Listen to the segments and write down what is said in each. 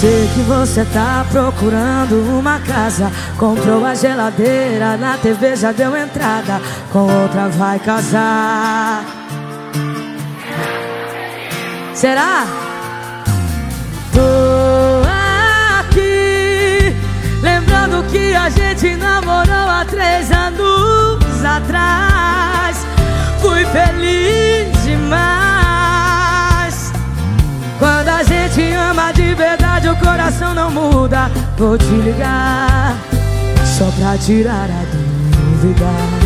sei que você tá procurando uma casa. Comprou a geladeira, na TV já deu entrada. Com outra vai casar. Será? Coração não muda. Vou te ligar Só pra tirar a dúvida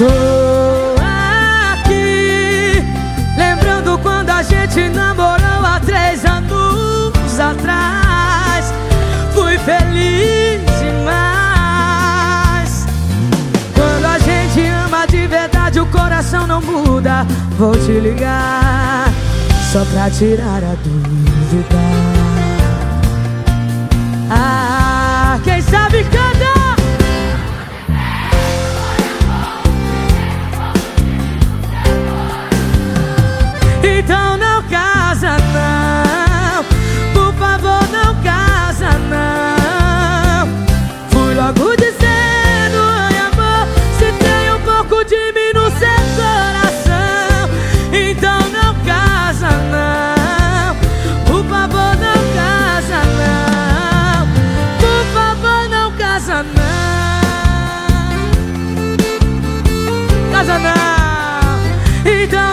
Tô aqui Lembrando quando a gente namorou há três anos atrás. Fui feliz demais. Quando a gente ama de verdade o coração não muda. Vou te ligar Só pra tirar a dúvida 一道。